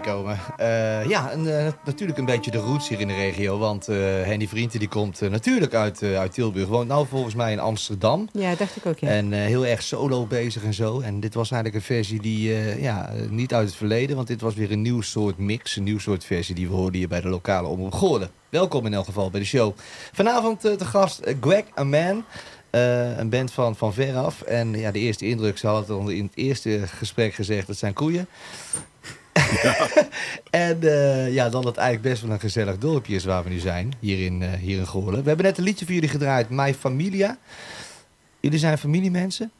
komen. Eh, ja, en, eh, natuurlijk een beetje de roots hier in de regio. Want eh Henny Vrienden die komt natuurlijk uit, uit Tilburg. Woont nou volgens mij in Amsterdam. Ja, dacht ik ook, ja. En heel erg solo bezig en zo. En dit was eigenlijk een versie die, ja, niet uit het verleden. Want dit was weer een nieuw soort mix. Een nieuw soort versie die we hoorden hier bij de lokale omroep Goorden. Welkom in elk geval bij de show. Vanavond te gast Greg Aman. Eh, een band van, van veraf. En ja, de eerste indruk, ze hadden het in het eerste gesprek gezegd, dat zijn koeien. en eh, ja, dan dat eigenlijk best wel een gezellig dorpje is waar we nu zijn, hier in, eh hier in Goorlen. We hebben net een liedje voor jullie gedraaid, My Familia. Jullie zijn familiemensen?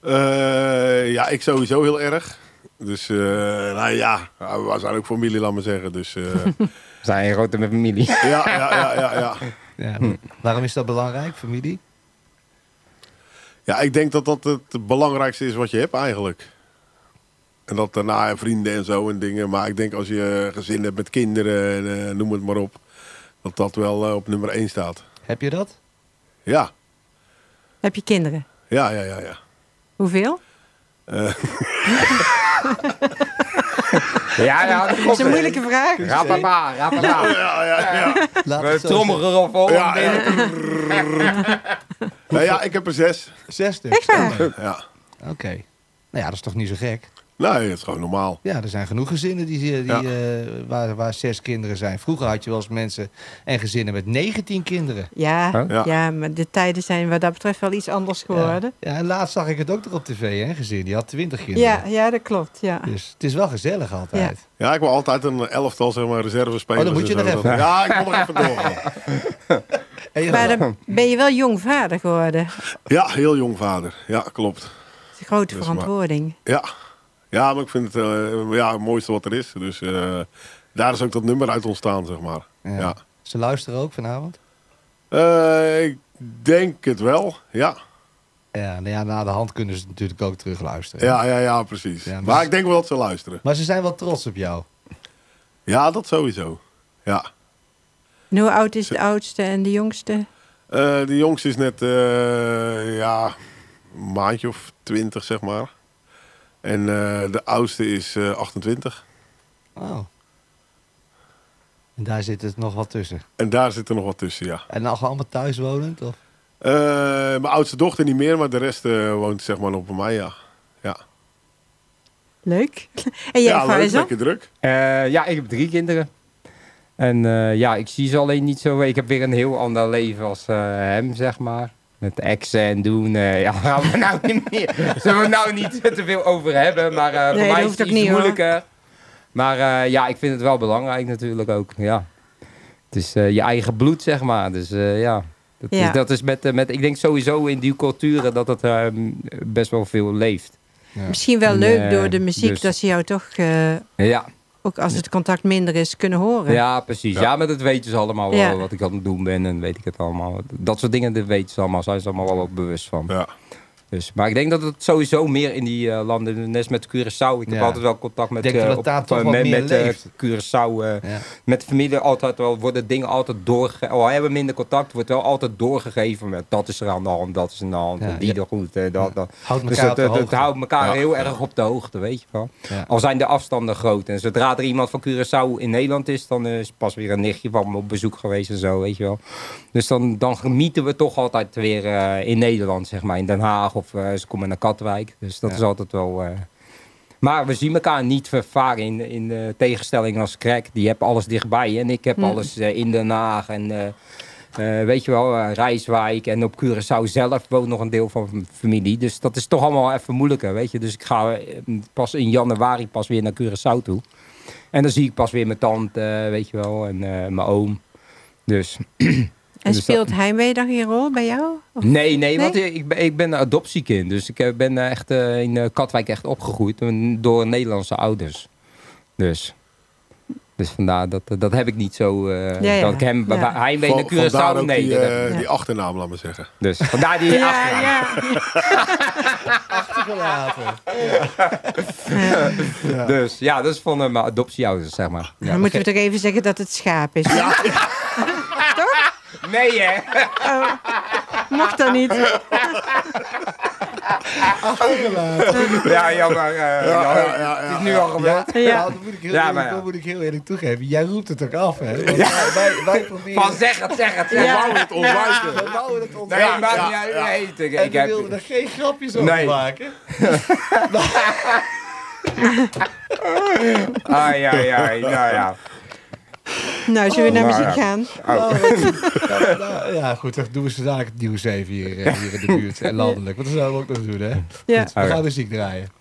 Eh, ja, ik sowieso heel erg. Dus, eh, nou ja, we zijn ook familie, laat maar zeggen. Dus, eh, We zijn een grote familie. ja, ja, ja, ja, ja. Ja, Waarom is dat belangrijk, familie? Ja, ik denk dat dat het belangrijkste is wat je hebt eigenlijk. En dat daarna vrienden en zo en dingen. Maar ik denk als je gezin hebt met kinderen, en, eh, noem het maar op. Dat dat wel eh, op nummer 1 staat. Heb je dat? Ja, Heb je kinderen? ja, ja, ja. ja. Hoeveel? Ja, ja, dat is een moeilijke vraag. Rapapa, rapapa. ja, ja, ja. Laat We vol. Ja, ja. Nou ja, ik heb er zes. Zes stuks. Ja. Oké. Nou ja, dat is toch niet zo gek? Nee, het is gewoon normaal. Ja, er zijn genoeg gezinnen die, die, Ja. eh, waar, waar zes kinderen zijn. Vroeger had je wel eens mensen en gezinnen met 19 kinderen. Ja, Huh? Ja. ja. maar de tijden zijn wat dat betreft wel iets anders geworden. Ja, en laatst zag ik het ook nog op tv, hè, een gezin. Die had 20 kinderen. Ja, ja, dat klopt. Ja. Dus het is wel gezellig altijd. Ja, ik wil altijd een elftal, zeg maar, reservespelers. Oh, dan moet je nog even. Ja, ik wil nog even doorgaan. En je- Maar dan ben je wel jong vader geworden. Ja, heel jong vader. Ja, klopt. Dat is een grote Dus maar- verantwoording. Ja. Ja, maar ik vind het eh, ja, het mooiste wat er is. Dus eh, daar is ook dat nummer uit ontstaan, zeg maar. Ja. Ja. Ze luisteren ook vanavond? Eh, ik denk het wel, ja. Ja, nou ja, na de hand kunnen ze natuurlijk ook terugluisteren. Ja, ja, ja, precies. Ja, maar- maar ik denk wel dat ze luisteren. Maar ze zijn wel trots op jou. Ja, dat sowieso. Ja. En hoe oud is de oudste en de jongste? Eh, de jongste is net, eh, ja, een maandje of twintig, zeg maar. En eh, de oudste is eh 28. Oh. En daar zit het nog wat tussen. En daar zit er nog wat tussen, ja. En nog allemaal thuis wonend? Of? Eh, mijn oudste dochter niet meer, maar de rest eh, woont zeg maar nog bij mij, ja. Ja, Leuk. En jij, ja leuk, lekker druk. Eh, ja, ik heb drie kinderen. En eh, ja, ik zie ze alleen niet zo. Ik heb weer een heel ander leven als eh, hem, zeg maar. Met exen en doen. eh, ja, gaan we nou niet meer. Zullen we het nou niet te veel over hebben. Maar eh, Nee, voor dat mij is het iets niet, hoor. moeilijker. Maar eh, ja, ik vind het wel belangrijk natuurlijk ook. Ja. Het is eh, je eigen bloed, zeg maar. Dus eh, ja. Dat, Ja. Is, dat is met, met, ik denk sowieso in die culturen dat het eh, best wel veel leeft. Misschien wel En, leuk door de muziek dus- dat ze jou toch, eh, Ja, ook als het contact minder is, kunnen horen. Ja, precies. Ja, Ja. maar dat weten ze allemaal wel, wat ik aan het doen ben en weet ik het allemaal. Dat soort dingen, dat weten ze allemaal, zijn ze allemaal wel bewust van. Ja. Dus, maar ik denk dat het sowieso meer in die eh, landen, net met Curaçao. Ik heb altijd wel contact met, eh, op- eh, met. Curaçao. Ja. met de familie altijd wel, worden dingen altijd doorgegeven. Al hebben we minder contact, wordt wel altijd doorgegeven. Met, dat is er aan de hand, dat is aan de hand, Ja, die er goed. dat, dat. Houdt Dus het, houdt elkaar heel erg op de hoogte, weet je wel. Al zijn de afstanden groot. En zodra er iemand van Curaçao in Nederland is, dan is pas weer een nichtje van me op bezoek geweest en zo, weet je wel. Dus dan, dan genieten we toch altijd weer in Nederland, zeg maar, in Den Haag of eh, ze komen naar Katwijk. Dus dat Ja. is altijd wel. eh, Maar we zien elkaar niet ver- vaak in, in de tegenstelling als Crack. Die hebben alles dichtbij en ik heb Hm. alles eh, in Den Haag en. weet je wel, Rijswijk en op Curaçao zelf woont nog een deel van mijn familie. Dus dat is toch allemaal even moeilijker, weet je. Dus ik ga pas in januari pas weer naar Curaçao toe. En dan zie ik pas weer mijn tante, weet je wel, en mijn oom. Dus En Dus speelt dat- Heimwee dan geen rol bij jou? Of- nee, nee, want Nee? ik ben, ik ben een adoptiekind. Dus ik eh, ben eh, echt eh, in eh, Katwijk echt opgegroeid door Nederlandse ouders. Dus, dus vandaar, dat, dat heb ik niet zo... eh, Ja, ja. Dat ik hem Ja. Heimwee naar Curaçao... ook Nee, die, eh, niet. die achternaam, laat maar zeggen. Dus vandaar die Ja, achternaam. ja. Achtergelaten. Dus ja, dat is van mijn adoptieouders, zeg maar. Ja, Dan moeten we toch even zeggen dat het schaap is. Nee, hè? Mocht dat niet. Ja, jammer. eh, ja, ja, ja, Het is nu al gebeurd. Ja. Nou, dat moet ik heel, Ja, eerlijk, maar dat moet ik heel eerlijk toegeven. Jij roept het ook af, hè? Want wij, wij, wij proberen... Van zeg het, zeg het. Zeg We het. wouden het ontwijken. We wouden het Nee, ontwijken. niet uit. ja. Nee, ik, En ik wilden er geen grapjes over Nee. maken. Ai, ai, ai. Nou ja. Nou, zullen we naar Nou, muziek ja. gaan? Oh. Nou, ja, goed, dan doen we zo dadelijk het nieuws even hier, eh, hier in de buurt. En landelijk, want dat zouden we ook nog doen, hè? Ja. Goed, we gaan muziek draaien.